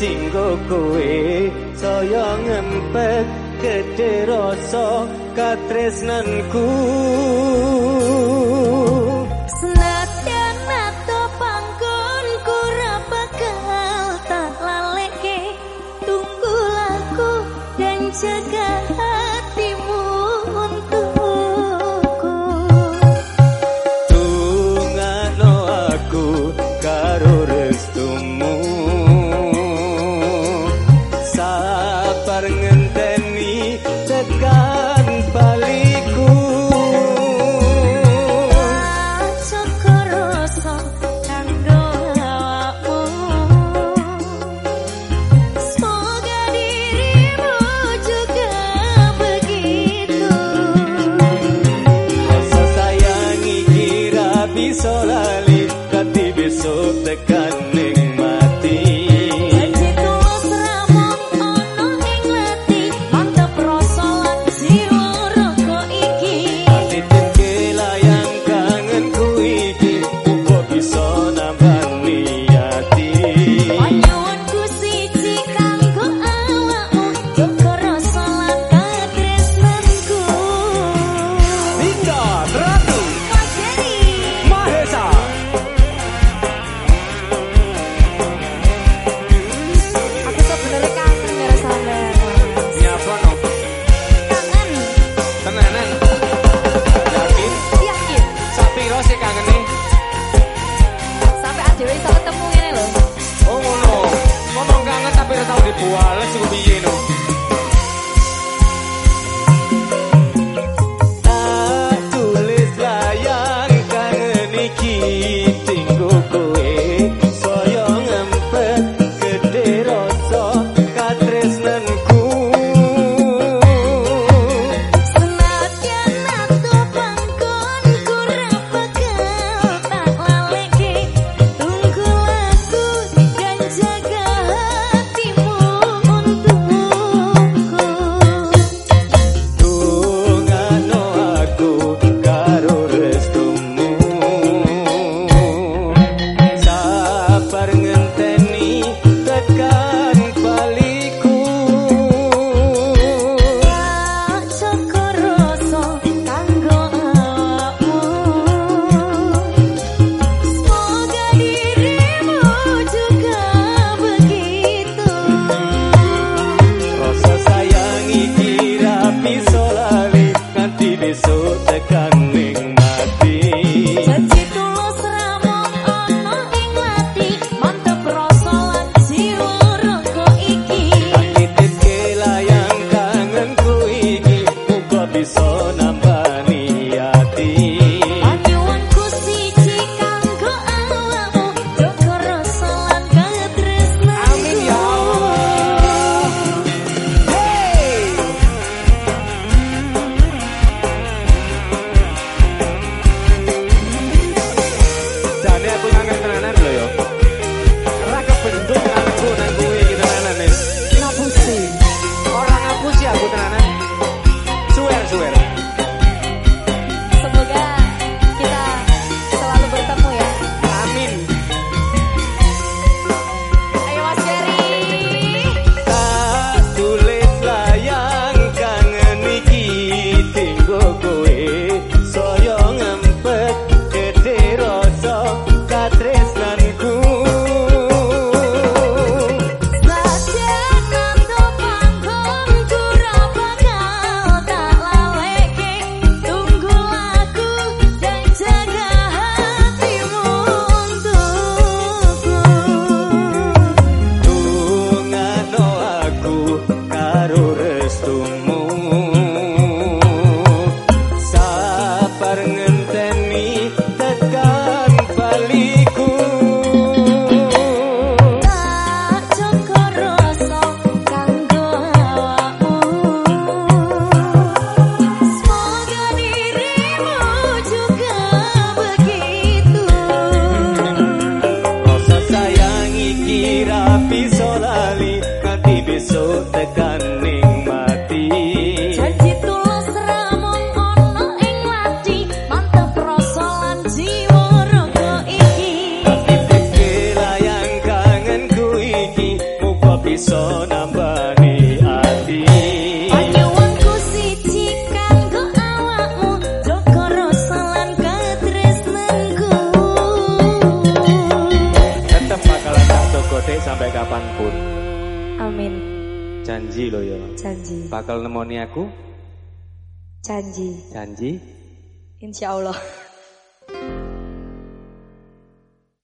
dinggo kowe saya ngempet gedhe rasa katresnanku. besok tekan dhewe iso ketemu ngene lho. Oh ngono. Ngomong kangen tapi ora tau dibales iku piye no. bisa nambani ati. Awakmu Joko bakalan sampai kapan pun. Amin. Janji lo ya. Janji. Bakal nemoni aku? Janji. Janji? Insya Allah.